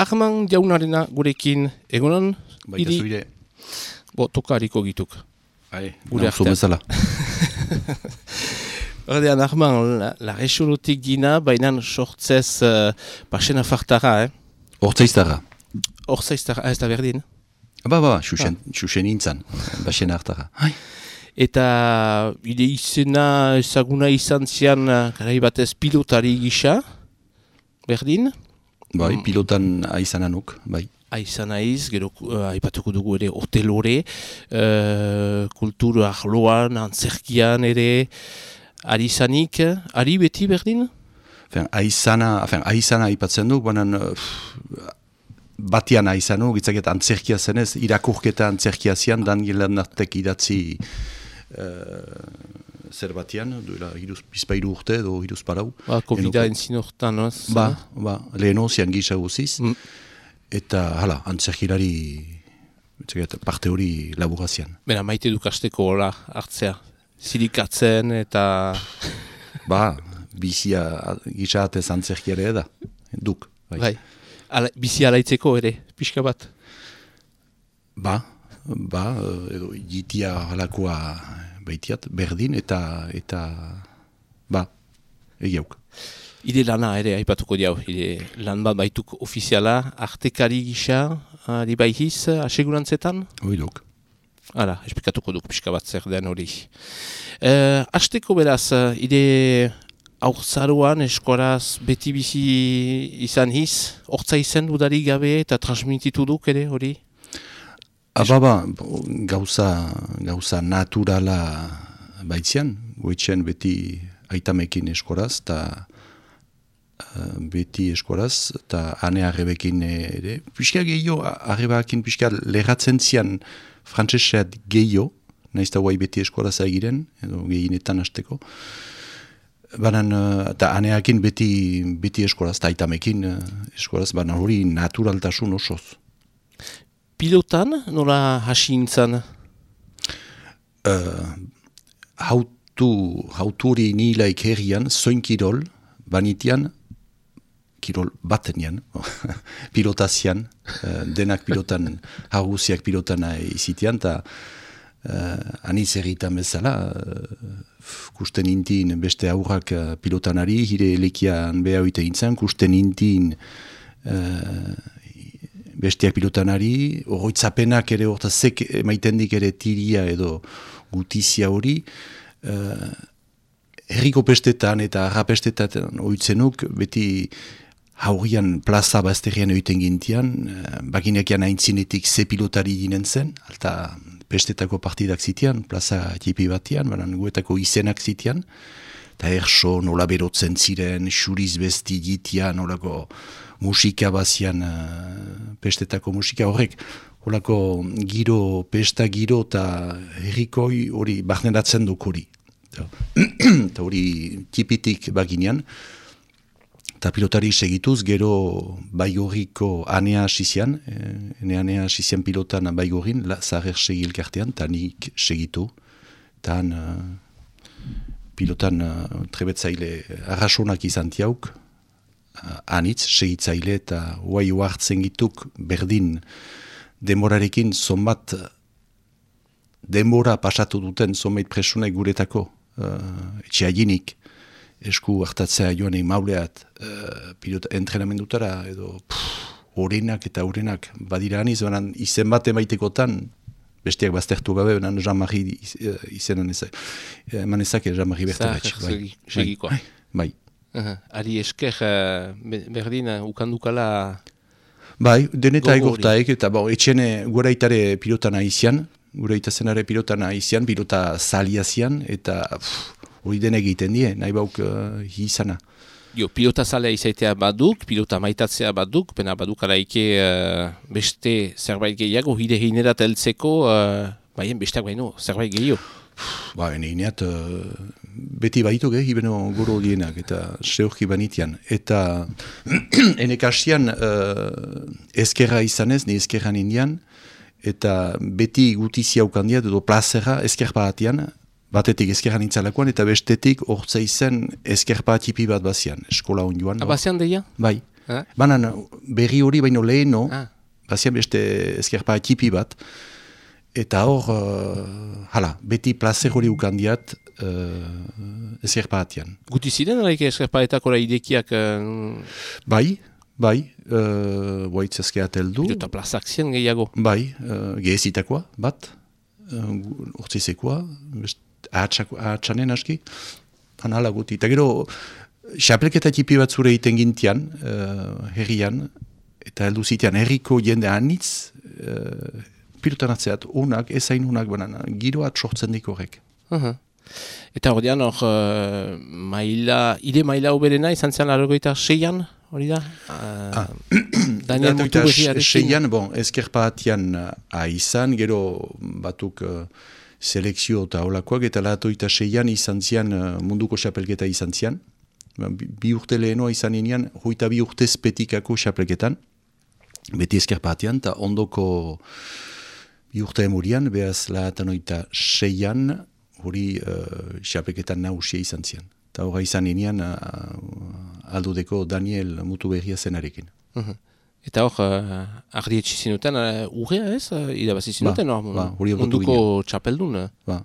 Arman jaunarena gurekin egunon, Baita Iri- zuire. bo, toka hariko gituk. Bai, Gure artean. bezala. Ordean, Arman, la, la gina, baina sortzez uh, pasena fartara, eh? Hortzaiztara. Horzaiztara, ah, ez da berdin. Ba, ba, xuxen, xuxen nintzen, basena hartara. Hai. Eta bide izena ezaguna izan zian, uh, garai batez pilotari gisa, berdin. Bai, pilotan aizananuk, bai. Aizan aiz, gero uh, aipatuko dugu ere hotelore, uh, kultur ahloan, antzerkian ere, ari zanik, ari beti berdin? Fen, aizana, fen, aizana aipatzen du, banan, uh, batian aizanu, gitzaket antzerkia zenez, irakurketa antzerkia zian, dan gilanartek idatzi uh, zer batian, duela hiruz, bizpairu urte, edo hiruz parau. Ba, COVID-a entzin hortan, no? Ba, ba, leheno zian gisa guziz, Mm. eta hala, antzerkilari parte hori laburazian. Bera, maite dukasteko hola hartzea. Zirikatzen eta... Ba, bizia gisa atez antzerkiare da, duk. Bai. Bai. Ala, bizi alaitzeko ere, pixka bat. Ba, ba, edo jitia halakoa baitiat, berdin, eta, eta, ba, egiauk. Ide lana ere, aipatuko diau. Ide lan bat baituk ofiziala, artekari gisa, ari baihiz, asegurantzetan? Oidok. Hala, esplikatuko duk pixka bat zer den hori. Uh, Azteko beraz, ide aurzaroan eskoraz beti bizi izan hiz, hortza izen dudarik gabe eta transmititu duk ere hori? Aba, ba, bo, gauza, gauza naturala baitzian, goitzen beti aitamekin eskoraz, eta eh, beti eskoraz, eta ane arrebekin ere. Piskia gehiago, arrebakin piskia lerratzen zian frantzeseat gehiago, nahiz guai beti eskoraz egiren, edo gehienetan hasteko. Banan, eh, eta aneakin beti, beti eskoraz, eta aitamekin eh, eskoraz, baina hori naturaltasun osoz. Pilotan, nola hasi nintzen? uh, hautu, hauturi nilaik herrian, zoin kirol, banitian, kirol batenian, pilotazian, uh, denak pilotan, haguziak pilotan izitian, eta uh, aniz erritan bezala, uh, kusten intin beste aurrak uh, pilotanari, hire elekian beha oite intzen, kusten intin bestiak pilotanari, oroitzapenak ere orta zek maitendik ere tiria edo gutizia hori, uh, herriko pestetan eta arrapestetan oitzenuk, beti haurian plaza bazterrian oiten gintian, uh, bakinekian aintzinetik ze pilotari ginen zen, alta pestetako partidak zitian, plaza tipi batian, banan guetako izenak zitian, eta erso nola berotzen ziren, xuriz besti gitian, nolako musika bazian, uh, pestetako musika horrek, holako giro, pesta giro eta herrikoi hori barneratzen duk hori. Eta hori tipitik baginean, eta pilotari segituz, gero baigorriko anea asizian, e, ene anea asizian pilotan baigorin, la, zaher segilkartean, eta nik segitu, eta uh, pilotan uh, trebetzaile arrasonak izan tiauk, anitz, segitzaile eta huai hartzen gituk berdin demorarekin zonbat demora pasatu duten zonbait presunek guretako uh, etxeaginik esku hartatzea joan mauleat uh, pilota entrenamendutara edo pff, orenak eta orenak badira aniz, banan izen bat emaitekotan besteak baztertu gabe, banan Jean-Marie iz, izenan ez, eman ezak Jean-Marie Berteratx. Zahar segi- segikoa. bai, bai. Aha, Ari esker uh, be- berdin uh, ukandukala Bai, deneta egortaek, eta bon, etxene gura itare pilotan aizian, gura itazenare pilotan aizian, pilota zalia zian, eta hori den egiten die, nahi bauk uh, izana. Jo, pilota zalea izaitea baduk, pilota maitatzea baduk, pena baduk alaike uh, beste zerbait gehiago, hide heinerat heltzeko, uh, baien besteak baino, zerbait gehiago. Ba, eneat, uh, beti baitu ge, hibeno goro dienak, eta seurki banitian. Eta enek hasian uh, eskerra izanez, ni eskerran indian, eta beti gutizia ukandiat, edo plazera esker batian, batetik eskerran intzalakoan, eta bestetik hortza izen esker tipi bat bazian, eskola onduan. Abazean deia? Bai, Ah. Banan berri hori baino leheno, Ah. bazian beste ezkerpa tipi bat, eta hor, uh, hala, beti plazer hori ukandiat uh, ezkerpa atian. Guti ziren, alaik eskerpaetako idekiak uh, Bai, bai, uh, boaitz ezkeat heldu, pilota plazak ziren gehiago. bai, uh, gehezitakoa, bat, uh, urtzizekoa, ahatsanen aski, han hala guti. Eta gero, xapelketa tipi bat zure egiten gintian, uh, herrian, eta heldu zitean herriko jende anitz, uh, pilotan atzeat, unak, ezain unak, banan, giroat sortzen dik horrek. Aha. Eta hor dian, hor, uh, maila, ide maila uberena izan zen larogeita seian, hori da? Uh, Daniel Eta Mutu berriarekin. Seian, bon, ezkerpa atian uh, izan, gero batuk uh, selekzio eta olakoak, eta latoita seian izan zian uh, munduko xapelketa izan zian. Ba, Bi, bi urte lehenoa izan inean, hoita bi urte spetikako xapelketan, beti ezkerpa atian, eta ondoko bi urte emurian, behaz lahatanoita seian, hori uh, xapelketan nahusia izan zian. Eta horra izan inean, uh, aldudeko Daniel Mutu berria zenarekin. Mhm. Eta hor, uh, ardietxi zinuten, uh, urrea ez? Uh, irabazi zinuten, Ba, hor, ba, hori hautatu munduko txapeldun. uh, Ba,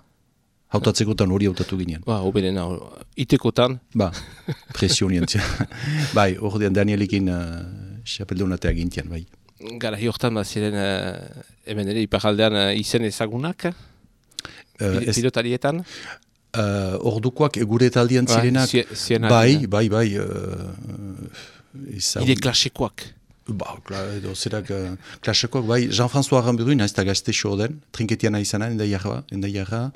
hautatzekotan hori hautatu ginen. Ba, oberena, hor, itekotan. Ba, presionien. bai, ordean Danielekin uh, xapeldunatea gintian, bai. Gara hiortan bat ziren uh, hemen ere iparaldean uh, izen ezagunak, Uh, ez, pilotarietan. uh, ordukoak gure taldian Bai, zirenak, bai, dira. bai, bai, uh, ezagun- Ide klasikoak. Ba, kla, edo zerak uh, klasekoak, bai, Jean-François Arambiru, naiz eta gazte den, trinketiana izana, enda jarra, enda jarra,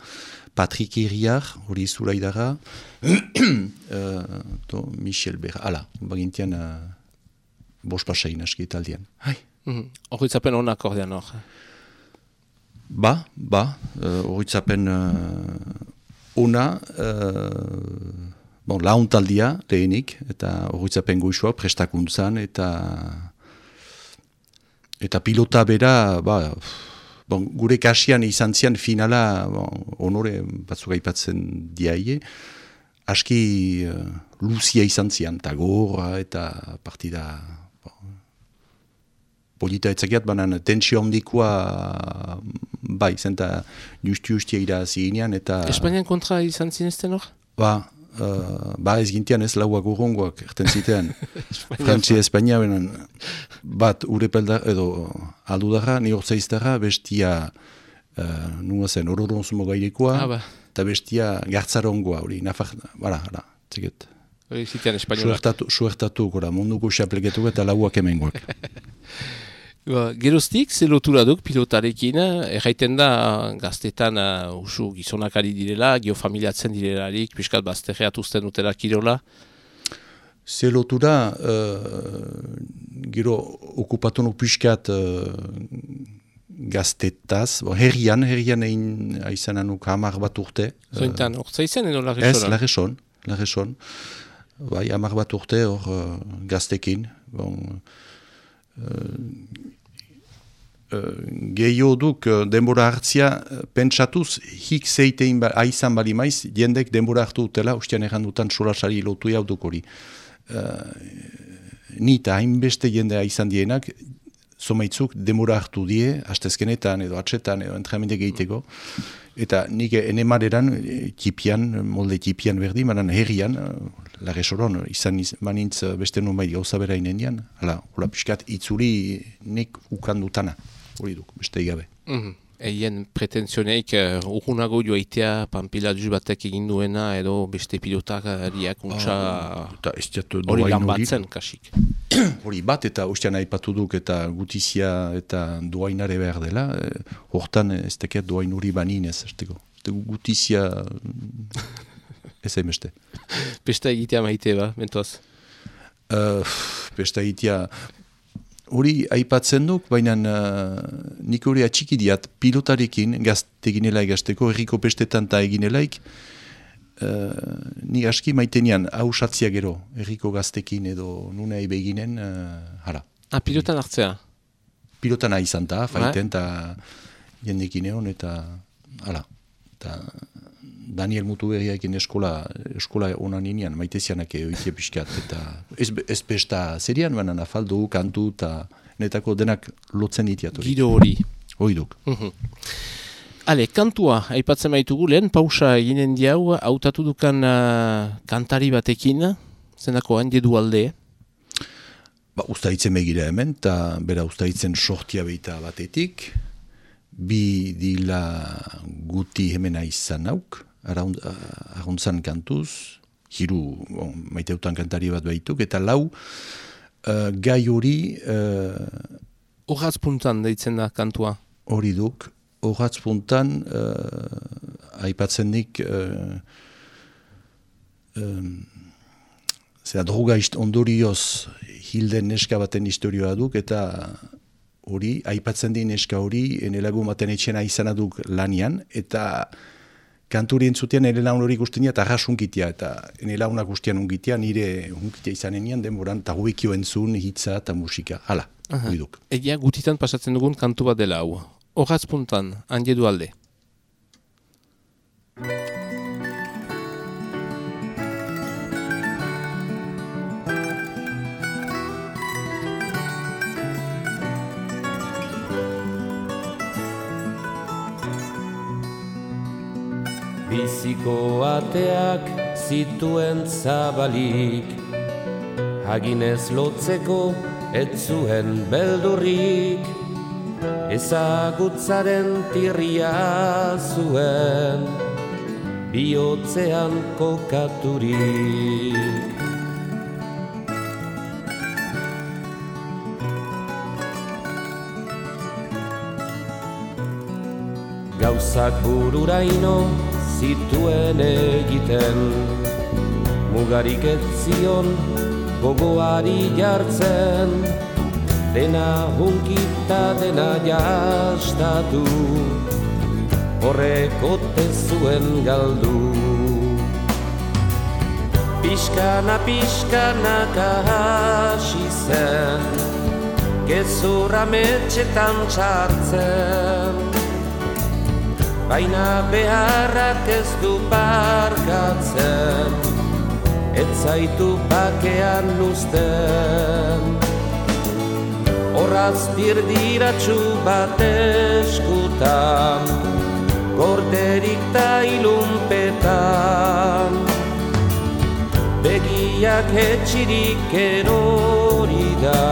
Patrick Iriar, hori zuraidara, uh, to, Michel Berra, ala, bagintian uh, bos pasain aski taldian. Hai. Mhm. Hor itzapen honak ordean hor. Ba, ba, uh, horitzapen uh, ona, uh, bon, launtaldia lehenik, eta horitzapen goizua prestakuntzan, eta eta pilota bera, ba, bon, gure kasian izan zian finala, bon, honore batzuk aipatzen diaie, aski uh, luzia izan zian, eta gorra, eta partida bon, polita etzakiat, banan tensio handikoa bai, zenta justi-justia irazi ginean, eta... Espainian kontra izan zinezten hor? Ba, uh, ba ez gintian ez lauak urrongoak erten zitean. Frantzi Espainia benen bat urepelda edo aldudarra, ni hortzaiztarra, bestia uh, nua zen ororonzumo gairekoa, Ah, ba. eta bestia gartzarongoa hori, nafar, bara, bara, txeket. Hori zitean espainolak. Suertatu, suertatu, gora, munduko xapleketu eta lauak hemengoak. Ba, geroztik, ze lotura duk pilotarekin, eh, erraiten da gaztetan uh, usu gizonak ari direla, geofamiliatzen direlarik, piskat bazterreat uzten dutela kirola. Ze lotura, uh, gero okupatu nu pixkat uh, gaztetaz, bo, herrian, herrian egin aizan anuk hamar bat urte. Zointan, hortza izen edo Ez, larresoran? larreson, larreson. Bai, hamar bat urte hor uh, gaztekin. Bon, uh, uh, Gehio duk uh, denbora hartzia uh, pentsatuz hik zeitein ba, aizan bali maiz, jendek denbora hartu dutela, ustean erran dutan solasari lotu jau duk hori. ni eta hainbeste jende izan dienak, somaitzuk demora hartu die, astezkenetan edo atxetan edo entrenamente egiteko. Eta nik enemareran, eh, tipian, molde tipian berdi, manan herrian, lare soron, izan iz, manintz beste nun bai gauza bera inenean, hala, hola piskat itzuri nik ukandutana, hori duk, beste igabe. Mhm. Eien pretenzioneik uh, urgunago joaitea panpilatuz batek egin duena edo beste pilotak ariak untsa Eta ez diat hori lan batzen kasik. hori bat eta ustean aipatu duk eta gutizia eta duainare behar dela, eh, hortan ez tekiat duain hori baninez, ez teko. Eta Gutizia mm, ez beste. Beste egitea maite ba, mentoaz. Uh, beste egitea, hori aipatzen duk, baina uh, nik hori atxiki diat pilotarekin gazte ginela egasteko, erriko pestetan eta eginelaik, uh, ni aski maitenian hausatzia gero, erriko gaztekin edo nuna beginen, uh, hala. Ah, pilotan hartzea. Pilotan izan ta, faiten, eta jendekin egon, eta hala. Eta Daniel Mutuberriakin eskola, eskola onan inean, maite zianak egitea pixkat, eta ez, ez pesta zerian, baina nafaldu, kantu, eta netako denak lotzen itiatu. Gido hori. Hoiduk. Mhm. Ale, kantua, aipatzen baitugu lehen, pausa eginen diau, hautatu dukan uh, kantari batekin, zenako handi du alde? Ba, ustaitzen begira hemen, eta bera ustaitzen sortia behita batetik, bi dila guti hemena izan nauk, arruntzan kantuz, hiru bon, maiteutan kantari bat behituk, eta lau uh, gai hori... Uh, deitzen da kantua? Hori duk, horatz puntan uh, aipatzen dik uh, um, zera droga ondorioz hilden neska baten historioa duk, eta hori, aipatzen din neska hori, enelagu maten etxena izan aduk lanian, eta kanturi entzutian ere laun hori guztinia eta arras unkitia, eta ene launak guztian unkitia, nire unkitia izanen denboran, eta guikio entzun, hitza eta musika, hala, huiduk. Egia gutitan pasatzen dugun kantu bat dela hau, horaz puntan, handi du alde. Biziko ateak zituen zabalik. Haginez lotzeko ez zuen beldurrik. Ezagutzaren tirria zuen. Biotzean kokaturik. Gauzak bururaino zituen egiten. Mugarik ez zion gogoari jartzen. Dena hunkita dena jastatu. Horreko zuen galdu. Piskana, piskana kahasi zen. Gezurra metxetan txartzen baina beharrak ez du barkatzen, ez zaitu bakean luzten. Horraz dirdiratxu bat eskutan, gorderik ta ilunpetan, begiak etxirik erori da,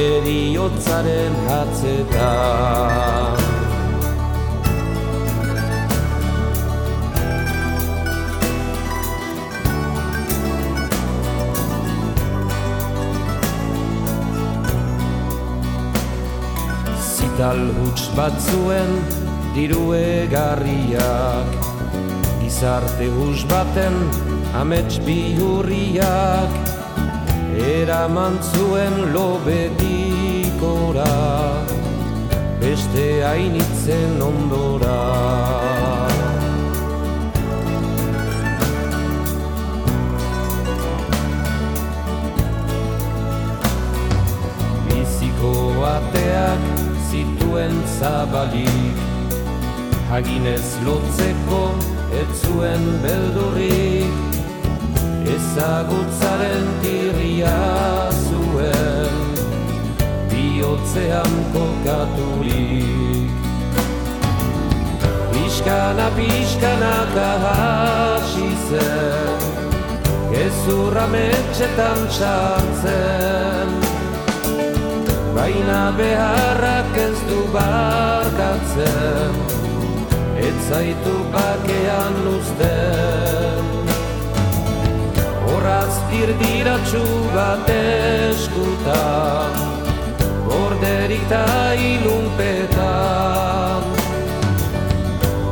eriotzaren hatzetan. Zital huts bat zuen diru egarriak. Gizarte hus baten amets bihurriak. Eraman zuen lobedikora Beste hainitzen ondora. Biziko ateak zituen zabalik. Haginez lotzeko ez zuen beldurrik Ezagutzaren tirria zuen. Biotzean kokaturik Piskana, piskana kahasi zen. Gezurra metxetan txartzen baina beharrak ez du barkatzen, ez zaitu bakean luzten. Horaz dirdiratxu bat eskutan, gorderik ta ilunpetan,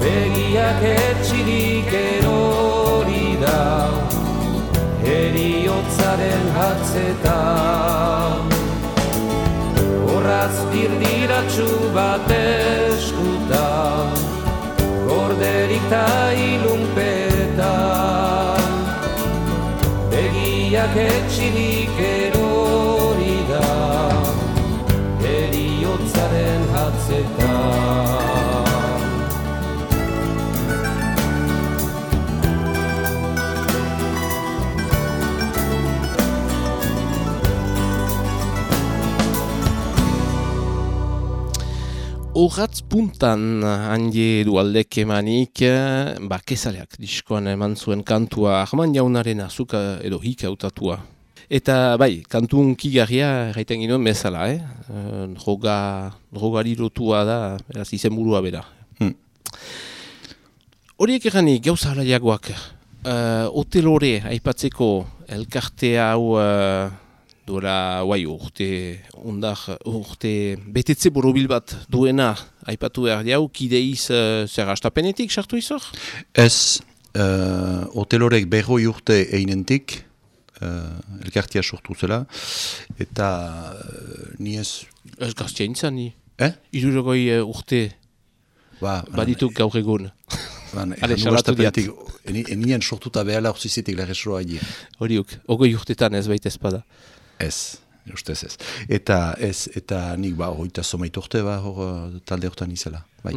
begiak etxirik erori da, eriotzaren hatzetan horraz dirdiratxu bat eskuta Horatz puntan handi du aldek emanik, eh, ba, kezaleak diskoan eman zuen kantua Arman jaunaren azuka edo hik hautatua. Eta bai, kantu unkigarria gaiten ginoen bezala, eh? Eh, droga, drogari lotua da, beraz izenburua bera. Hmm. Horiek eranik gauza halaiagoak, uh, hotelore aipatzeko elkarte hau uh, duela guai urte, undar, urte betetze borobil bat duena aipatu behar jau, kideiz uh, zer astapenetik sartu izor? Ez, uh, hotelorek berroi urte einentik, uh, elkartia sortu zela, eta uh, ni ez... Ez gaztia intzan ni. Eh? Irurogoi uh, urte Ba, badituk gaur egun. Ban, eni- Enien sortuta behala urzizitik lagresroa aile. Horiuk, ogoi urtetan ez baita espada. Ez, ustez ez. Eta ez, eta nik ba, hoita somait urte ba, hor uh, talde hortan izela. Bai.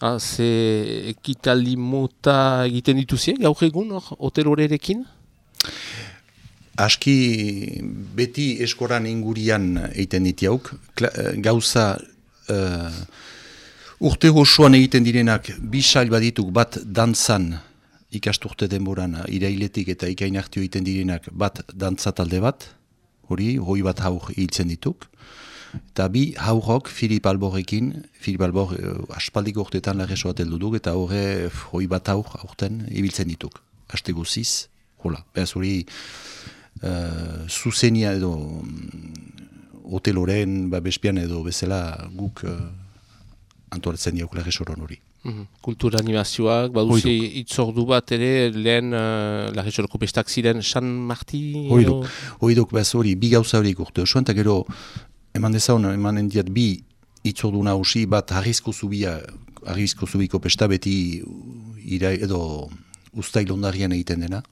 Ah, ze ekitaldi mota egiten dituzie gaur egun hor hotelorerekin? Aski beti eskoran ingurian egiten ditiauk, eh, gauza uh, urte osoan egiten direnak bi sail badituk bat dantzan ikasturte denboran irailetik eta ikain egiten direnak bat dantza talde bat, hori, hoi bat haur hiltzen dituk. Eta bi haurok Filip Alborrekin, Filip Albor uh, aspaldiko urtetan lagresoa teldu duk, eta horre hoi bat haur aurten ibiltzen dituk. Aste guziz, hola, behaz hori uh, zuzenia edo mm, hoteloren, ba, bespian edo bezala guk uh, antolatzen diauk lagresoron hori. Mhm. Kultura animazioak, baduzi itzordu bat ere lehen uh, Larretxoroko pestak ziren San Marti? Hoiduk, hoiduk behaz hori, bi gauza horiek urte osoan, eta gero eman dezaun, eman endiat bi itzordu nahusi bat harrizko zubia, harrizko zubiko pesta beti ira, edo ustail ondarian egiten dena.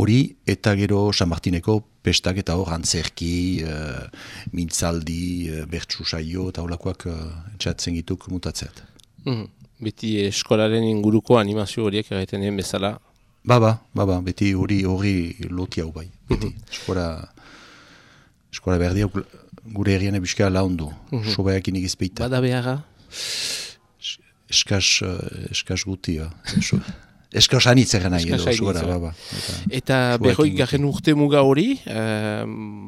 Hori eta gero San Martineko pestak eta hor antzerki, uh, mintzaldi, uh, bertsu saio eta holakoak uh, txatzen gituk mutatzeat. Mhm. Beti eskolaren inguruko animazio horiek egiten den bezala. Baba, baba, beti hori hori loti hau bai. Beti, eskora, eskora berdi hau gure herrian ebizka laundu. Sobaiakin egizpeita. Bada beharra? Eskas, eskas guti, ja. So- Eskas anitz nahi edo, sobara, hainitz, baba. Eta, Eta guti. garen urte muga hori, eh,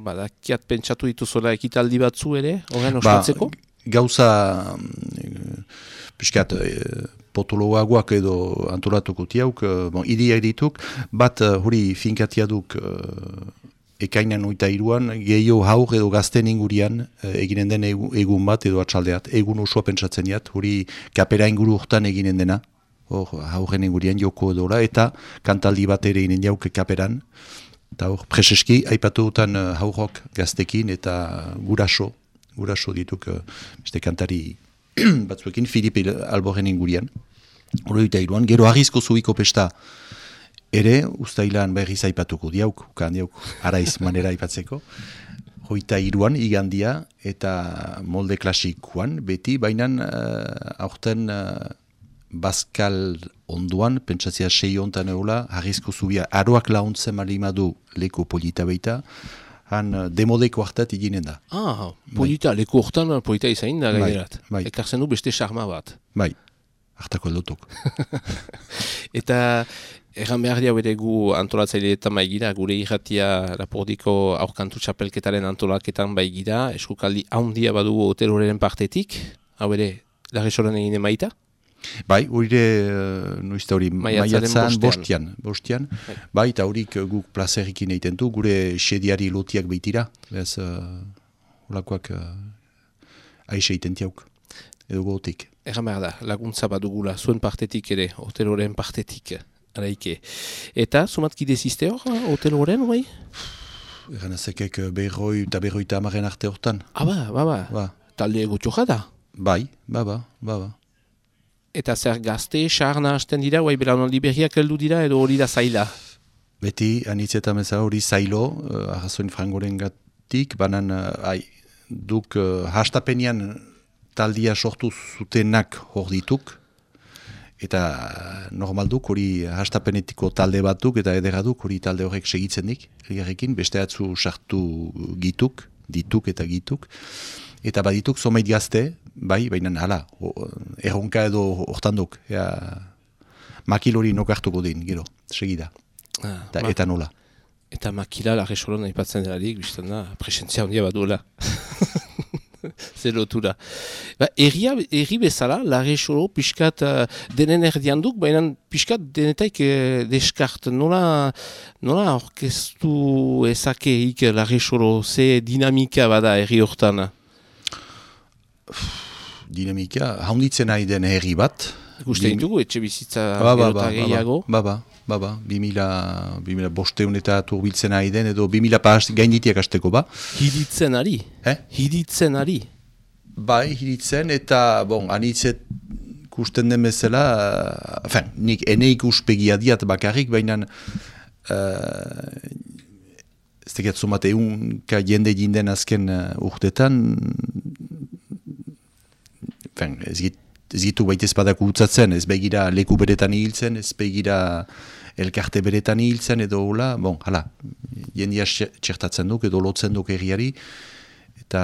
badakiat pentsatu dituzola ekitaldi batzu ere, horren ba, ospatzeko? gauza, mm, piskat, e, potoloagoak edo antolatuko tiauk, eh, bon, idia dituk, bat eh, hori finkatia duk eh, ekainan oita iruan, gehiago haur edo gazten ingurian eh, eginen den egu- egun bat edo atxaldeat, egun osoa pentsatzen diat, hori kapera inguru hortan eginen dena, hor haurren ingurian joko edola, eta kantaldi bat ere inen jauk kaperan, eta hor preseski aipatu dutan uh, haurrok gaztekin eta guraso, guraso dituk beste kantari batzuekin, Filip Alborren ingurian. Hori eta iruan, gero arrizko zuiko pesta ere, ustailan berriz aipatuko diauk, ukan diauk, araiz manera aipatzeko. Hoita iruan, igandia, eta molde klasikoan, beti, baina uh, aurten uh, Baskal onduan, pentsatzea sei ontan eula, harrizko zubia, aroak launtzen malimadu leku polita baita, han uh, demodeko hartat eginen da. Ah, polita, leku hortan polita izain da Bai, gaiderat. bai. Ekartzen du beste charma bat. Bai, hartako aldotuk. Eta erran behar diau ere gu antolatzaileetan baigira, gure irratia lapordiko aurkantu txapelketaren antolaketan baigira, eskukaldi haundia badu hoteloren partetik, hau ere, larresoran egin emaita? Bai, hori uh, noizta hori maiatzan bostian, bostian. Bai, eta horik uh, guk plazerikin egiten du, gure sediari lotiak baitira, bez, uh, holakoak uh, aixe egiten tiauk, edo gotik. Behar da, laguntza badugula, zuen partetik ere, hoteloren partetik. Araike. Eta, zumatkide ziste hor, hoteloren, bai? Egan ezekek berroi eta berroi eta amaren arte hortan. Ah, ba, ba, ba. Ba, Talde gutxo da. bai, ba, ba, ba, ba. Eta zer gazte, sarna hasten dira, bai belaunaldi berriak heldu dira, edo hori da zaila. Beti, anitzeta meza hori zailo, uh, arrazoin frangoren gatik, banan, uh, ai, duk uh, hastapenian taldia sortu zutenak hor dituk, eta uh, normal duk hori hastapenetiko talde batuk, eta edera duk hori talde horrek segitzen dik, elgarrekin, beste atzu sartu gituk, dituk eta gituk, eta badituk zomeit gazte, bai, baina hala, erronka edo hortanduk, ea, makil hori nok hartuko din, gero, segida, Ah, eta, ma- eta nola. Eta makila larre solon aipatzen delarik, bizten da, presentzia handia baduela. Zer lotura. Ba, erria, erri bezala, larre solo, pixkat uh, denen erdian duk, baina pixkat denetaik uh, deskart. Nola, nola orkestu ezakeik solo, ze dinamika bada erri hortan? Dinamika, haunditzen nahi den herri bat, Ikusten Dim- ditugu, etxe bizitza ba, gero ba, eta ba, gehiago. ba, ba, ba, ba, 2000, 2000 bosteun eta turbiltzen nahi den, edo 2000 pas gainditiak asteko, ba. Hiditzen ari. Eh? Hiditzen ari. Bai, hiritzen, eta, bon, anitzet kusten den bezala, uh, nik ene ikuspegia diat bakarrik, baina uh, ez tekiat zumate eunka jende jinden azken uh, urtetan, enfin, ez, git, ez gitu baita espadak utzatzen, ez begira leku beretan hiltzen, ez begira elkarte beretan hiltzen, edo hola, bon, hala, jendia txe- txertatzen duk, edo lotzen duk herriari, eta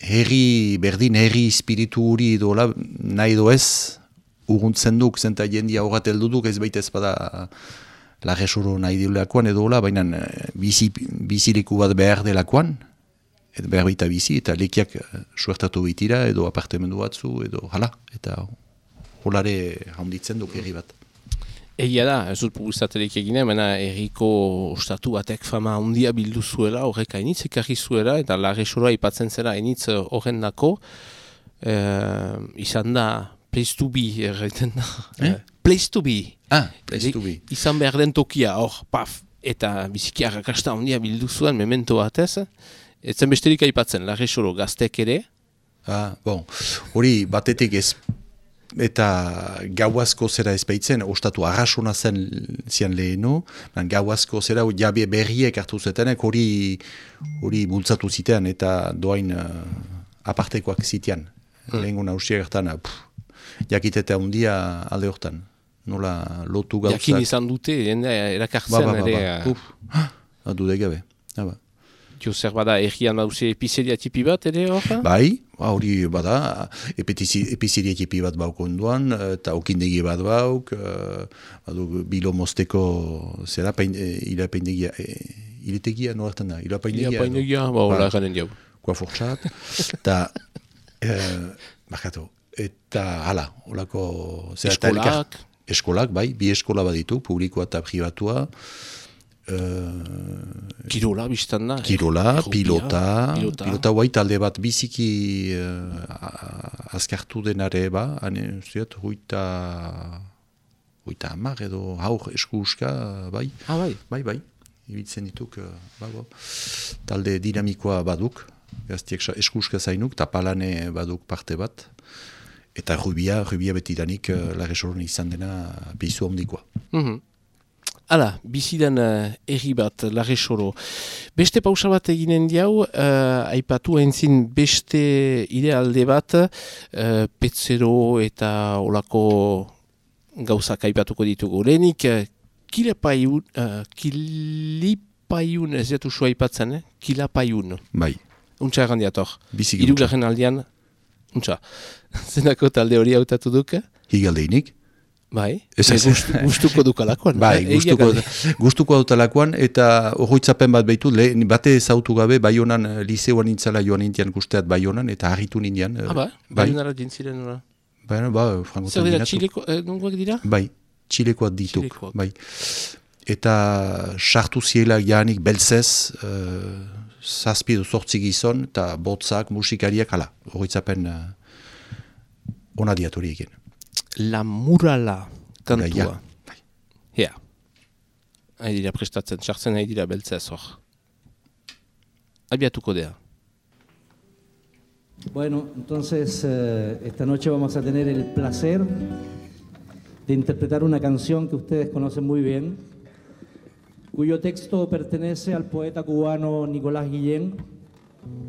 herri, berdin herri espiritu hori dola, nahi doez, urruntzen duk, zenta jendia horret heldu duk, ez baita ez bada larresoro nahi diolakoan edo hola, baina eh, bizi, biziliku bat behar delakoan, eta behar baita bizi, eta lekiak eh, suertatu bitira, edo apartemendu batzu, edo hala, eta holare handitzen duk herri bat. Egia da, ez dut publizatelik egine, baina erriko ostatu batek fama handia bildu zuela, horrek hainitz ekarri zuela, eta larre soroa ipatzen zera hainitz eh, horren dako, eh, izan da place to be, erraiten da. Eh? place to be. Ah, place to be. Izan behar den tokia, hor, paf, eta biziki arrakasta handia bildu zuen memento batez, etzen besterik aipatzen, larre soro gaztek ere, Ah, bon, hori batetik ez eta gauazko zera ez baitzen, ostatu arrasona zen zian lehenu, man gauazko zera jabe berriek hartu zetenek hori hori bultzatu zitean eta doain uh, apartekoak zitean. Hmm. Lehengo nausia gertan, pff, jakiteta handia alde hortan. Nola lotu gauzak. jakin izan dute, jende ba, erakartzen ba, ba, ere, ba. eh, Uf, ah, dude gabe. Ah, ba. Jo zer bada errian dauze epizeria tipi bat ere hor? Bai, ba, hori bada, epizeria tipi bat bauk onduan, eta okindegi bat bauk, uh, badu bilo mosteko, zera, pain, e, ira paindegia, e, iretegia, no hartan da, ira Ia paindegia. painegia, ba, hola Ba. garen jau. Kua fortxat, eta, eh, bakatu, eta, hala, holako, elkar- Eskolak. Eskolak, bai, bi eskola baditu, publikoa eta privatua, eh, Kirola biztan da. Kirola, errupia, pilota, pilota. pilota guai talde bat biziki uh, azkartu denare ba, hane, zuet, huita, huita hamar edo haur eskuska, bai, Ah, bai. bai, bai, ibiltzen dituk, uh, ba, ba. talde dinamikoa baduk, gaztiek eskuska zainuk, tapalane baduk parte bat, eta rubia, rubia betidanik uh, larresoron izan dena pizu handikoa. Mhm. Hala, bizidan uh, erri bat, larre soro. Beste pausa bat eginen diau, uh, aipatu entzin beste idealde bat, uh, petzero eta olako gauzak aipatuko ditugu. Lehenik, uh, kilapaiun, uh, kilipaiun, ez dut usua aipatzen, eh? kilapaiun. Bai, Untsa erran diator. biziki Irugarren aldean, untsa, zenako talde hori hautatu duk? higaldeinik, Bai, Ez, ez. gustu, gustuko dukalakoan. Bai, eh? Gustuko, gustuko hautalakoan, eta horroitzapen bat behitu, le, bate ezautu gabe, bai honan, eh, liseuan nintzala joan nintian gusteat bai honan, eta harritu nintian. eh, Ah, ba, bai, bai, nara jintziren nora. bai, ba, frango Zer dira, txileko, eh, nongoak dira? Bai, txilekoak dituk, Txilekoak. bai. Eta sartu ziela janik beltzez, uh, zazpi edo zortzi gizon, eta botzak, musikariak, hala, horroitzapen uh, ona diaturi egin. La Murala kantua. Ja, bai. Ja. Hai dira prestatzen, sartzen hai dira beltzez hor. Abiatuko dea. Bueno, entonces eh, esta noche vamos a tener el placer de interpretar una canción que ustedes conocen muy bien, cuyo texto pertenece al poeta cubano Nicolás Guillén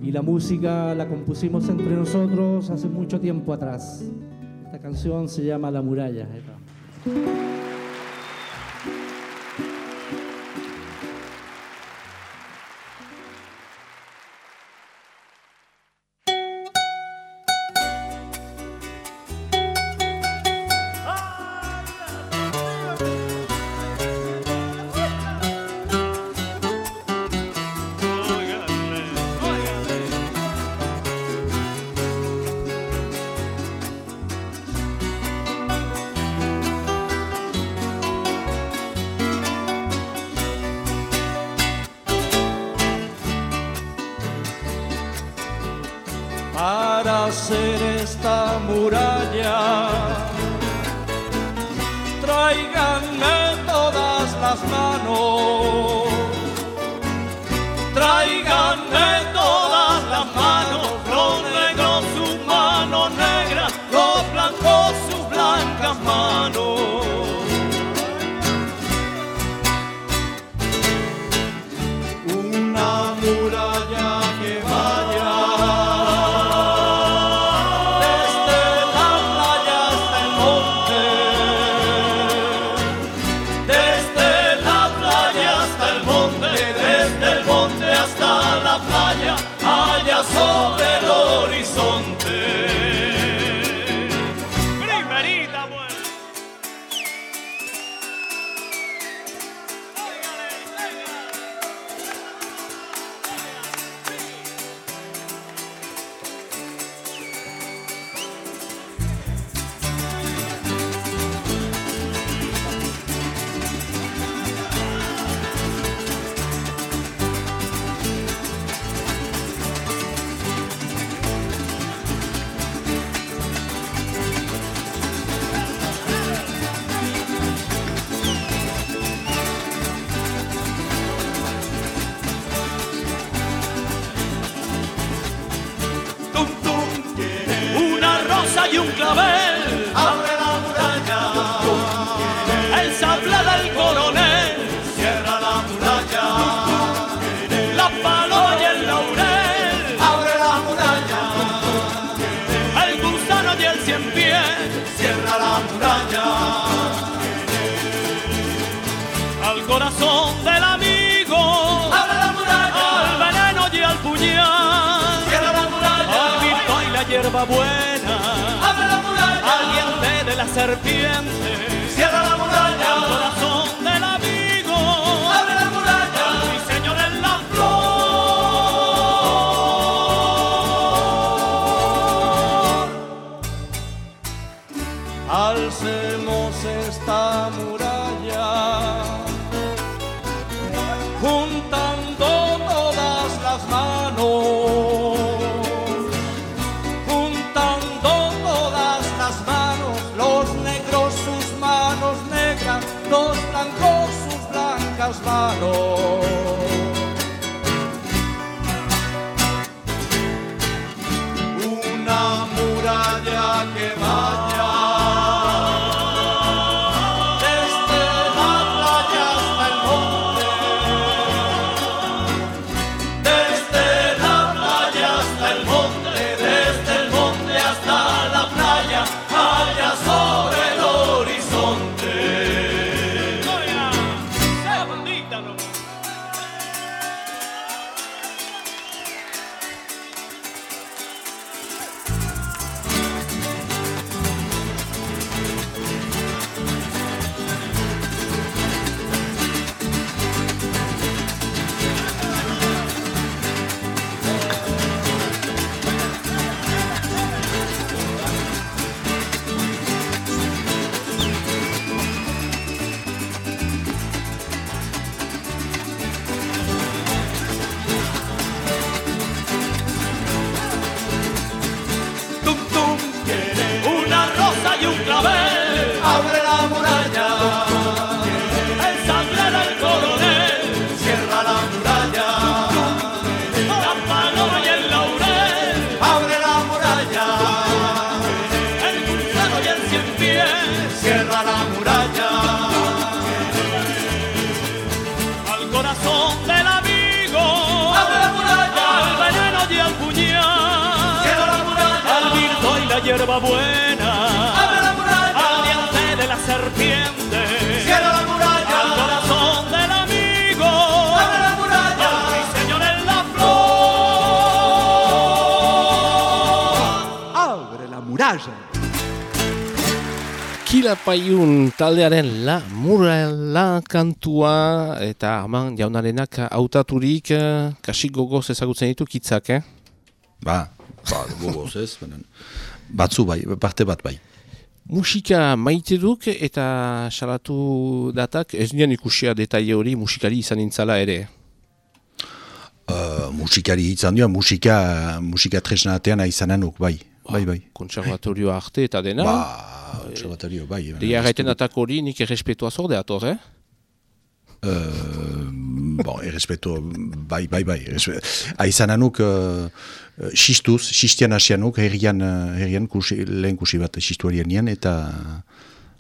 y la música la compusimos entre nosotros hace mucho tiempo atrás. Canción se llama La muralla. hierba buena. Abre la. Alguien de la serpiente. Abre la muralla. De la serpiente. Al corazón del amigo. Abre la muralla. Señor en la flor. Abre la muralla. Kilapaiun taldearen la kantua eta jaunarenak hautaturik eh, kasik gogoz ezagutzen ditu kitzak, eh? Ba, ba, gogoz ez, Batzu bai, parte bat bai. Musika maite duk eta salatu datak ez nian ikusia detaile hori musikari izan intzala ere. Uh, musikari izan dira, musika, musika tresna atean izananuk, bai. Ba, bai, bai. Kontservatorioa arte eta dena. Ba, eh, kontservatorio, bai. bai. Deia gaiten atak hori nik errespetua zorde atoz, eh? Uh, bon, errespetua, bai, bai, bai. Aizananuk... Uh, xistuz, xistian asianuk, herrian, uh, herrian kusi, lehen kusi bat xistuarian nian, eta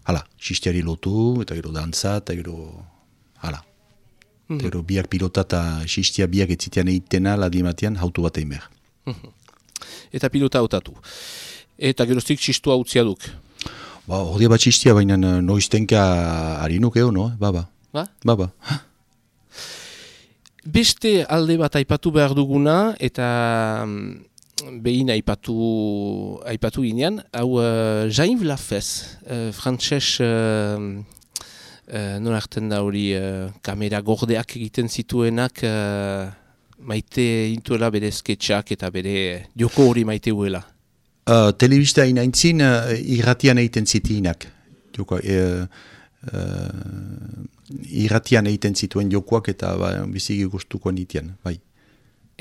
hala, xistiari lotu, eta gero dantza, eta gero, hala. Eta gero biak pilota eta xistia biak etzitean eitena, ladimatean, hautu bat egin behar. Eta pilota hautatu. Eta geroztik txistua utzia duk. Ba, ordia bat xistia, baina uh, noiztenka harinuk eo, no? Ba, ba. Ba? Ba, ba. Beste alde bat aipatu behar duguna, eta mm, behin aipatu, aipatu ginean, hau uh, Jain Lafez, uh, frantxez, uh, uh, nola hartzen da hori uh, kamera gordeak egiten zituenak, uh, maite intuela bere sketxak eta bere joko hori maite huela. Uh, telebista inaintzin uh, irratian egiten zitinak. Joko, uh, uh, irratian egiten zituen jokoak eta ba, biziki gustuko nitian, bai.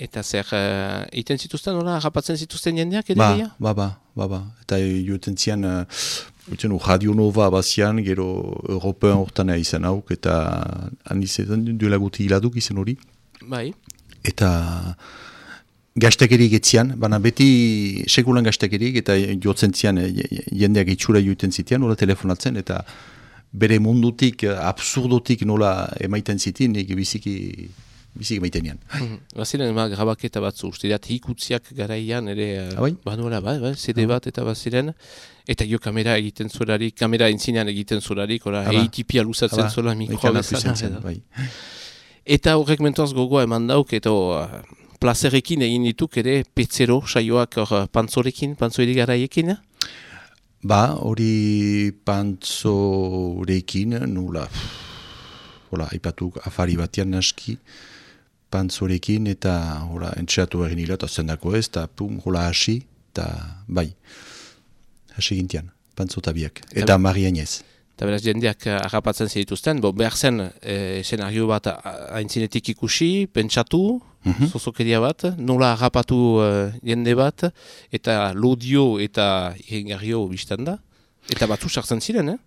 Eta zer, uh, egiten zituzten, nola, harrapatzen zituzten jendeak edo Ba, ba, ba, ba, ba. Eta joten zian, uh, Radio Nova bazian, gero European hortan izan hauk, eta handizetan duela guti hiladuk izan hori. Bai. Eta gaztekerik etzian, baina beti sekulan gaztekerik, eta jotzen zian eh, jendeak itxura joiten zitean, nola telefonatzen, eta bere mundutik, eh, absurdotik nola emaiten zitin, nik biziki, biziki emaiten nian. Baziren, ma, grabaketa batzu, uste dat, hikutziak garaian ere, uh, Ah, bai? banuela, bai, bai, CD bat eta baziren, eta jo kamera egiten zularik, kamera entzinean egiten zularik, ora, Ah, ba. EITP-a luzatzen zula mikroa bezala, zen, edo. bai. Eta horrek mentoaz gogoa eman dauk, eta uh, plazerekin egin dituk ere, petzero saioak hor uh, pantzorekin, pantzoiri garaiekin, eh? Ba, hori pantzorekin, nula, hola, aipatuk afari batean naski, pantzorekin, eta, hola, entxeatu egin hila, eta zendako ez, eta pum, hola, hasi, eta, bai, hasi gintian, pantzotabiak, eta marianez. Eta beraz jendeak uh, harrapatzen zituzten, bo behar zen eh, eszenario bat aintzinetik ikusi, pentsatu, Mhm. zozokeria bat, nola harrapatu eh, jende bat, eta lodio eta irengarrio biztan da. Eta batzu sartzen ziren, eh?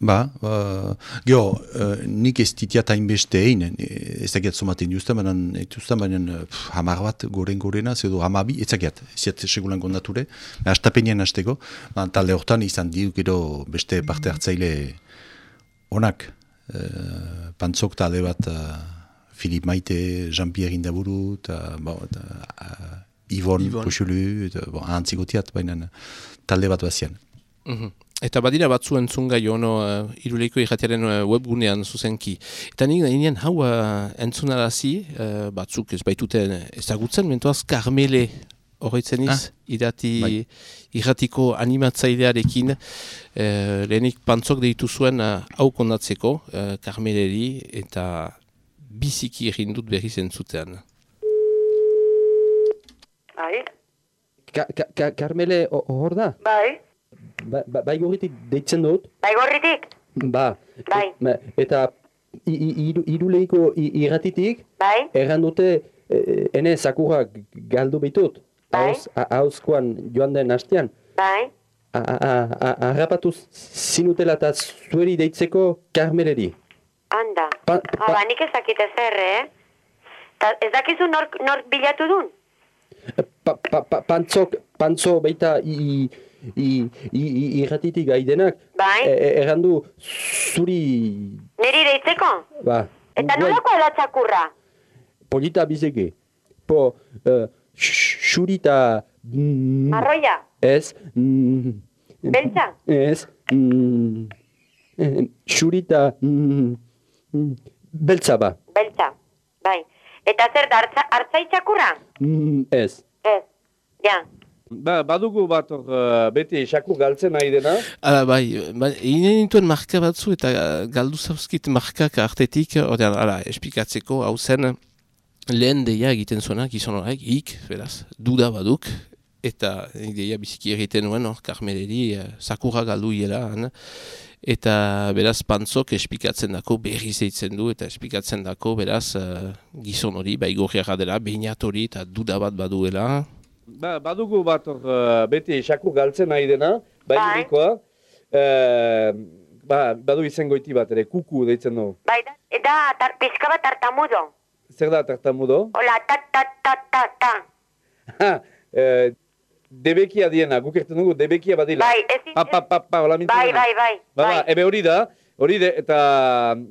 Ba, ba geho, uh, nik ez ditiat hainbeste egin, eh, ez dakiat somaten justen, baina etuzten, baina pff, hamar bat goren gorena, edo hamabi, ez dakiat, ez dakiat segulan kondature, astapenean hasteko, ba, talde hortan izan diuk gero beste parte hartzaile onak, uh, pantzok talde bat, uh, Filip Maite, Jean-Pierre Indaburu, eta, ba, eta uh, Yvonne, Yvonne. Pochelu, eta, bo, antzigotiat, baina talde bat bazian. Mhm. Eta badira batzu entzun gai ono uh, iruleiko irratiaren uh, webgunean zuzenki. Eta nik nahi hau uh, entzunarazi, uh, batzuk ez baituten ezagutzen, mentuaz Carmele horretzen iz, irati, bai. irratiko animatzailearekin uh, lehenik pantzok deitu zuen hau kondatzeko uh, Carmeleri eta biziki egin dut berriz entzutean. Bai, Ka, ka, ka, Karmele o- hor da? bai, Ba, ba, bai gorritik deitzen dut? bai gorritik, Ba. Bai. Ma, eta iruleiko irratitik, bai, erran dute eh, ene sakura galdu bitut. Bai. Hauzkoan joan den hastean. bai, A- a- a- a- Harrapatu zinutela eta zueri deitzeko Karmeleri. Anda. Ah, pa- ba, nik ez dakit ezer, eh? Ta, ez dakizu nork, nork bilatu dun? Pa, pa, pa, pantzok, pantzo baita i, i, i, i, irratitik gaidenak. Bai. E, e, erran du zuri... Neri deitzeko? Ba, Eta nolako da txakurra? polita bizeke. Po, uh, xurita... Mm, Arroia, ez. Mm, beltza, ez. Mm, eh, xurita... Mm, mm, beltza ba. beltza, bai. Eta zer da, hartza, hartzai txakurra? Mm, ez. Ez, ja. Ba, badugu bat hor, uh, beti xakur galtzen nahi dena. Hala, bai, ba, nituen marka batzu eta uh, galdu zauzkit markak artetik, ordean, hala, espikatzeko, hau zen, lehen deia egiten zuena, gizon horrek, ik, beraz, duda baduk, eta ideia biziki egiten nuen, hor, karmeleri, uh, sakurra galduiela, han. Eta beraz pantzok espikatzen dako berri zeitzen du, eta espikatzen dako beraz uh, gizon hori, bai gorriara dela, behinat hori, eta duda bat baduela. Ba, badugu bat hor, uh, beti xakur galtzen nahi dena, bai Bai. irikoa. Uh, ba, badu izen goiti bat ere, kuku deitzen du. Bai, da, da tar, pixka bat tartamudo. Zer da tartamudo? Hola, ta, ta, ta, ta, ta. Ha, eh, debekia diena, guk erten dugu debekia badila. Bai, ez Pa, pa, pa, pa, hola mintzen Bai, bai, bai. Ba, bai. ba, ebe hori da, hori de, eta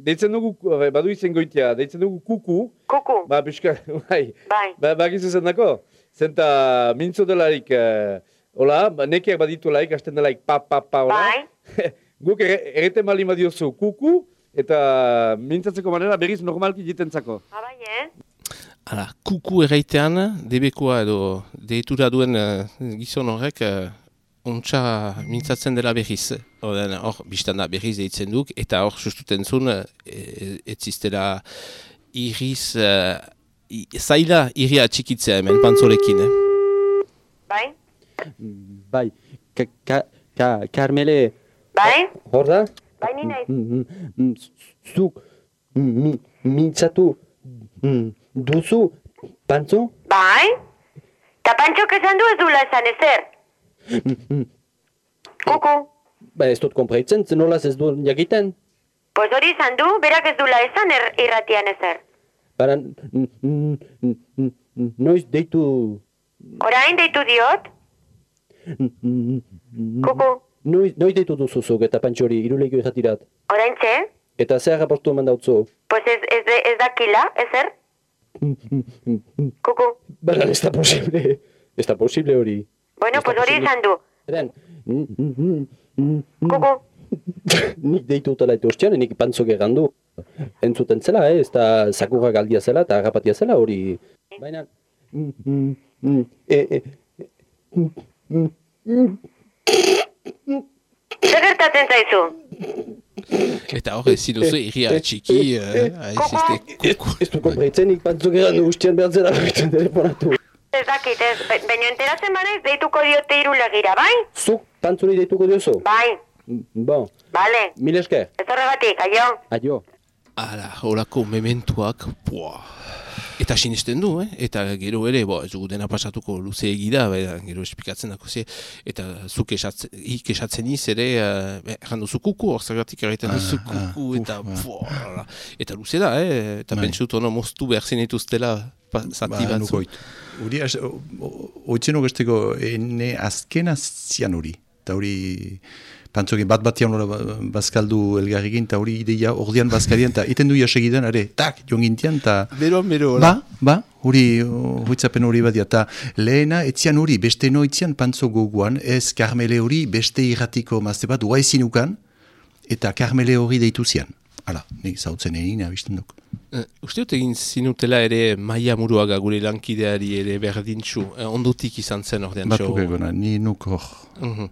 deitzen dugu, eh, badu izen goitia, deitzen dugu kuku, Kuku, ba, pixka, bai, bai. ba, bakizu zen dako, zenta mintzo delarik, eh, hola, ba, nekiak baditu laik, hasten delaik, pa, pa, pa, hola. Bai. guk erreten bali badiozu kuku, eta mintzatzeko manera berriz normalki jitentzako. Ah, bai, eh? Hala, kuku erraitean, debekoa edo deitura duen uh, gizon horrek uh, ontsa mintzatzen dela berriz. Hor, hor biztan da berriz deitzen duk, eta hor sustuten zuen, uh, ez ziztela irriz, uh, i, zaila irria txikitzea hemen pantzorekin, eh? Bai, Bai, ka, ka, ka, Karmele, bai. hor da? Bai, ni naiz. Mm, mm, mm, Zuk mi, mintzatu mm, duzu pantzo? Bai. Ta pantxok esan du ez dula esan ezer. Kuku. Ba ez dut konpreitzen, zen nolaz ez du jakiten. Pues hori esan du, berak ez dula esan er, irratian ezer. Bara, mm, mm, mm, mm, mm, noiz deitu... Orain deitu diot, mm, mm, mm, kuku. Noiz, noiz deitu duzuzuk eta pantxori irulegio irratirat. Orain txe, Eta zer raportu eman dautzu? Pues ez, ez, ez dakila, ezer. Kuku. Bara, ez da posible. Ez da posible hori. Bueno, Ez pues hori esan du. Eren. Kuku. nik deitu utala eta ustean, nik pantzo gegandu. Entzuten zela, eh? ez da zakurra galdia zela eta agapatia zela hori. Baina... E, e, mm. Zer gertatzen zaizu? Eta hor ez duzu irria txiki, uh, ez zizte kuku. Ez du konpreitzen, nik pantzo gegandu ustean behar zela berritzen telefonatu. Ez dakit, ez, baina enteratzen banez deituko diote irulegira, bai? Zuk pantzuri deituko diozu? Bai, Bon, bale. mil esker. Ez horregatik, aio. Adio. Hala, holako mementuak, buah. Eta sinisten du, eh? eta gero ere, bo, ez dugu dena pasatuko luze egida, baina gero esplikatzen dako ze, eta zuk esatzen, ik esatzen iz ere, uh, erran duzu kuku, hor zergatik erraiten duzu Ah, ah, kuku, uf, eta ah. eta luze da, eh? eta Bai. pentsut ono moztu behar zenituztela pa- zati Ba, batzu. Hori, o- oitzen ogesteko, ene azkena zian hori. Eta hori, pantzokin bat batian hori bazkaldu elgarrikin, eta hori ideia ordean bazkarian, eta iten du jasegidan, are, tak, jongintian, eta... Beroan, bero, Ba, ba, hori, hoitzapen hori badia, eta lehena, etzian hori, beste noitzian pantzo goguan, ez karmele hori beste irratiko mazte bat, guaizin ukan, eta karmele hori deitu zian. Hala, nik zautzen egin, abisten duk. Uh, uste dut egin zinutela ere maia muruaga gure lankideari ere berdintxu, eh, ondotik izan zen ordean Batuk egona, ni nuk hor. Mhm.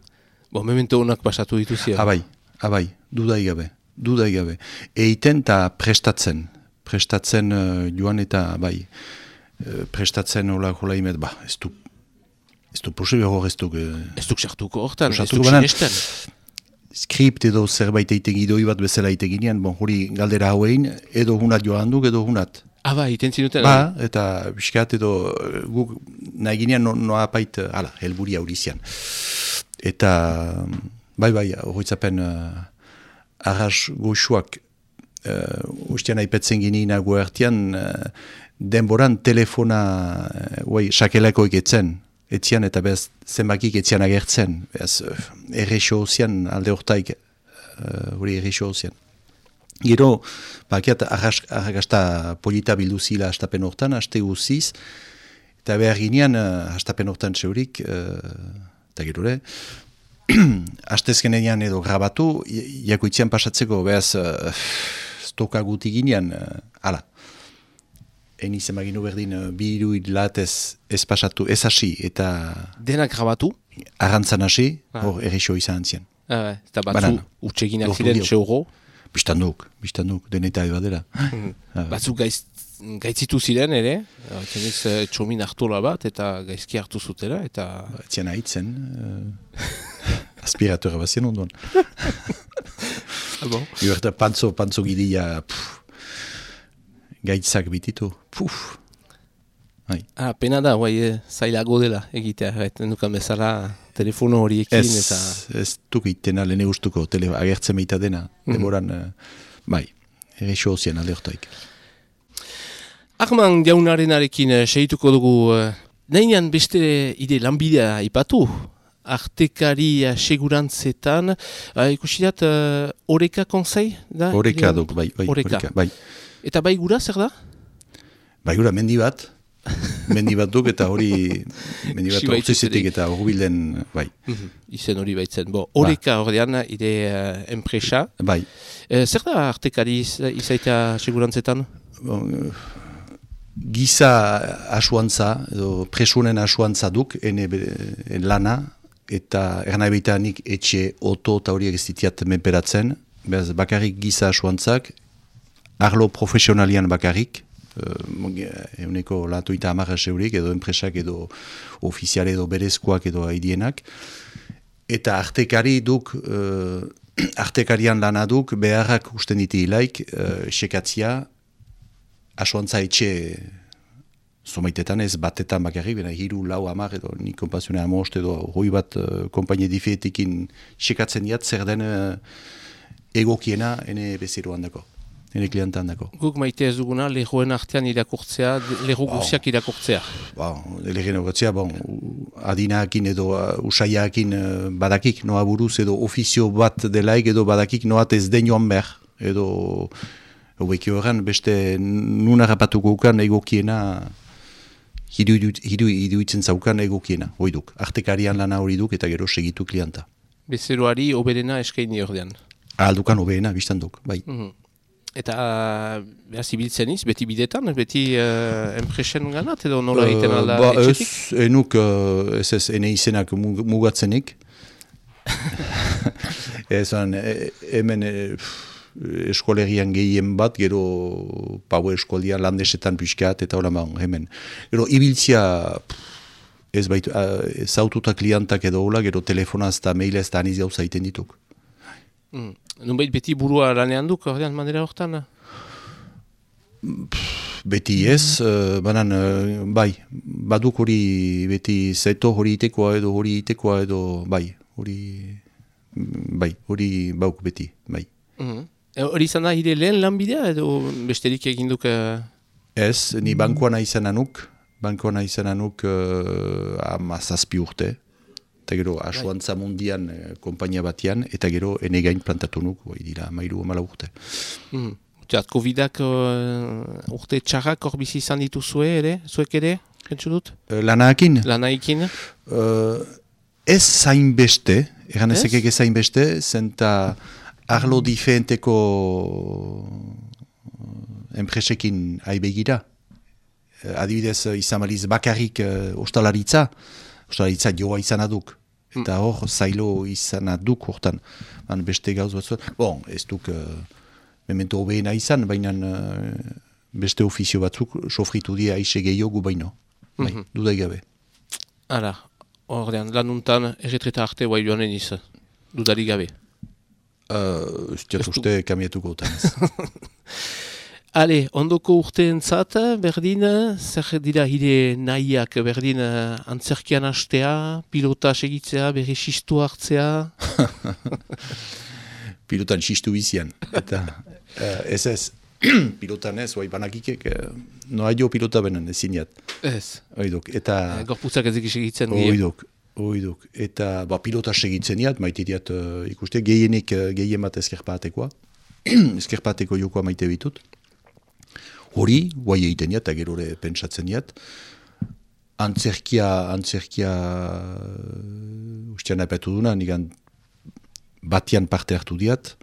Bo, memento honak pasatu dituzia. Abai, abai, dudai gabe, dudai gabe. Eiten eta prestatzen, prestatzen eh, joan eta bai, eh, prestatzen hola hola imet, ba, ez du, ez du posible hor ez du, uh, Ez duk sartuko hortan, ez banan. sinesten. skript edo zerbait eitegi doi bat bezala eiteginean, bon, hori galdera hauein, edo hunat joan duk, edo hunat. Aba, iten zinuten. Ba, eta biskat edo guk nahi ginean no, no apait, ala, helburi aurizian. Eta, bai, bai, horizapen uh, arras goxuak uh, ustean aipetzen gini nago ertian, uh, denboran telefona, uh, sakelako egetzen, etzian eta bez zenbakik etzian agertzen, bez, uh, errexo zian, alde hortaik, uh, hori errexo zian. Gero, bakiat, arrakasta polita bildu zila hastapen hortan, haste guziz, eta behar ginean, uh, hastapen hortan zeurik, uh, eta gero ere, hastezkenean edo grabatu, jakoitzean pasatzeko, behaz, uh, stoka guti ginean, uh, ala. Eni zemaginu berdin, uh, bi hiru lat ez, ez pasatu, ez hasi, eta Denak grabatu. arrantzan hasi, Ah. hor errexo izan zien. Ah, eta batzu utxeginak ziren dio. txeuro. Bistan duk, bistan duk, deneta eba dela. Ah, Batzu gaiz gaitzitu ziren ere, etxeniz uh, txomin hartola bat, eta gaizki hartu zutela, eta... Etzian haitzen, uh, aspiratora bazien onduan. Ah, bon. Iberta pantzo, pantzo gidia, gaitzak bititu, puf. Ah, pena da, guai, eh, zailago dela egitea, et, nukan bezala telefono horiekin, Ez, eta... ez duk itena lehen eustuko, tele, agertzen meita dena, Mhm. demoran, eh, bai, errexo hozien alde hortaik. Arman jaunarenarekin uh, segituko dugu, uh, nahinean beste ide lanbidea ipatu, artekari uh, segurantzetan, uh, ikusi dat, uh, oreka konsei, da? Horeka Ide- duk, bai, bai, Oreka. horeka, bai. Eta bai gura, zer da? Bai, gura, mendi bat, mendi bat duk, eta hori, mendi bat ortsizetik eta horbilen, bai, Mhm, Izen hori baitzen. Bo, oreka ordean, ide uh, enpresa. bai. Uh, zer da artekari iz- izaita segurantzetan? Bon, eh, giza asuantza, edo presunen asuantza duk, ene lana, eta ernai baita nik etxe, oto eta horiek ez ditiat menperatzen, beraz bakarrik giza asuantzak, arlo profesionalian bakarrik, uh, euneko latuita amarra eurik, edo enpresak edo ofiziale edo berezkoak edo haidienak, eta artekari duk, uh, artekarian lana duk, beharrak usten diti hilaik, uh, sekatzia, asuantza etxe zomaitetan ez batetan bakarrik, bena hiru, lau, amar edo ni kompazioa amost edo hoi bat uh, kompainie difeetikin sekatzen diat zer den uh, egokiena ene bezeroan dako, ene klientan dako. Guk maite ez duguna, lehoen artean irakurtzea, leho guziak irakurtzea. Ba, elegene gotzea, bon, u- adinakin edo uh, usaiakin uh, badakik noa buruz edo ofizio bat delaik edo badakik noat ez den joan behar. Edo, hobeki horren beste nun harrapatuko ukan egokiena hiru hiru iruditzen zaukan egokiena, hoi duk. Artekarian lana hori duk eta gero segitu klienta. Bezeroari oberena eskaini ordean. Aldukan hobeena, biztan duk, bai. Mhm. Eta behar zibiltzen iz, beti bidetan, beti uh, enpresen ganat edo nola egiten Eh, alda ba, etxetik? ez, enuk, uh, ez ez, ene izenak mug- mugatzenik. ez, hemen e, pff, eskolerian gehien bat, gero pau eskoldia landesetan pixkat, eta hola maun, hemen. Gero, ibiltzia, ez baitu, zaututa klientak edo hola, gero telefonaz eta mailez eta aniz gauza egiten dituk. Mm. Nunbait beti burua lanean duk, ordean, manera hortan? Beti ez, uh, banan, uh, bai, baduk hori beti zeto hori itekoa edo hori itekoa edo, bai, hori, mm, bai, hori bauk beti, bai. Mhm. E, Hori izan da, hire lehen lanbidea edo besterik egin duk... Uh, Ez, ni bankoan izan anuk, bankoan izan anuk uh, amazazpi urte, eta gero asuantza mundian uh, kompainia batian, eta gero ene gain plantatu nuk, bai dira, mairu amala urte. mm. Uteat, Covidak uh, urte txarrak hor bizi izan dituzue ere, zuek ere, pentsu dut? Lanaakin? Lanaikin? Uh, ez zain beste, eran Ez? ezekek ez zain beste, zenta arlo diferenteko enpresekin aibegira. Uh, adibidez, izan baliz bakarrik uh, ostalaritza, ostalaritza joa izan aduk. Eta hor, zailo izan aduk hortan. Man beste gauz batzuet. Bon, ez duk uh, memento hobeena izan, baina uh, beste ofizio batzuk sofritu dira aise gehiago baino. Bai, Mhm. dudai gabe. Hala, ordean, lanuntan erretreta arte guai joanen iz, dudarik gabe. Uh, ez Ez du- uste kamiatuko utan ez. Ale, ondoko urteentzat berdin, zer dira hire nahiak, berdin eh, antzerkian hastea, pilota segitzea, berri sistu hartzea, Pilotan xistu bizian. Eta uh, ez ez, pilotan ez, oai banakikek, uh, noa jo pilota benen ezinat. ez, Oidok, eta... eh, gorputzak ez egitzen. Oidok. Eta ba, pilota segitzen diat, maite diat uh, ikuste, gehienik uh, gehien bat ezkerpatekoa. ezkerpateko jokoa maite bitut. Hori, guai egiten gero ere pentsatzen diat. Antzerkia, antzerkia, uh, ustean apetu duna, nigan batian parte hartu diat.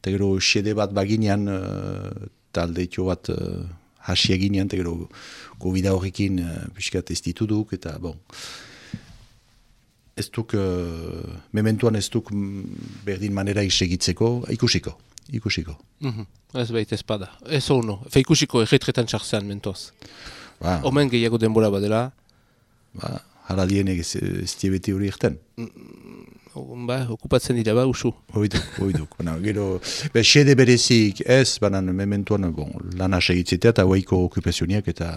Eta gero xede bat baginean, uh, talde bat uh, hasi eginean, eta gero covid horrekin uh, pixkat ez dituduk, eta bon. Ez duk, uh, mementuan ez duk mm, berdin manera isegitzeko, ikusiko. ikusiko. Mhm. Ez baita espada. Ez ono. Feikusiko erretretan txarzean mentoz. Ba, Omen gehiago denbora badela. ba, hala dienek ez, ez die beti hori egten. Ba, okupatzen dira ba, usu. Hoiduk, hoiduk. Bueno, gero, be, xede berezik ez, banan mementuan, bon, lana segitzitea eta guaiko okupazioniak eta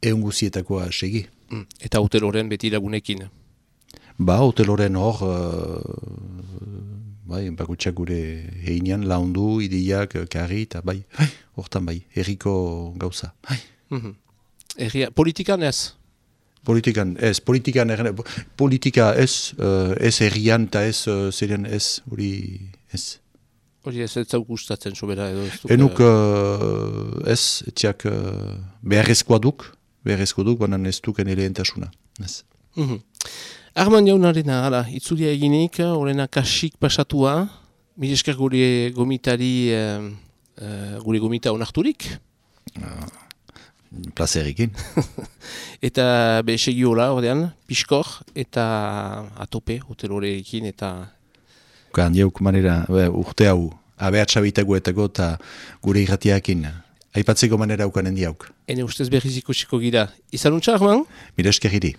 egun guzietakoa segi. Mm. Eta hotel horren beti lagunekin. Ba, hoteloren hor, uh, bai, bakutsak gure heinean laundu, ideiak, eh, karri, eta bai, bai, hortan bai, herriko gauza. Bai. Mhm. Erria, politikan ez? Politikan, ez, politikan, erne- politika ez, uh, ez herrian eta ez, uh, zeren ez, hori ez. Hori ez ez zau gustatzen sobera edo ez duk, Enuk uh, ez, etxeak uh, beharrezkoa duk, beharrezkoa duk, banan ez duken elehentasuna. Ez. Mhm. Arman jaunarena, hala, itzulia eginik, horrena kasik pasatua, mire esker gure gomitari, eh, gure gomita onarturik, Plazerikin. eta be segi hola, ordean, piskor, eta atope, hotel horrekin, eta Kan, jauk manera, urte hau, abeatxabitagoetako eta gure irratiakin, aipatzeko manera ukanen diauk. ene ustez berriz ikusiko gira. Izan untxa, Arman? Mire eskeriri.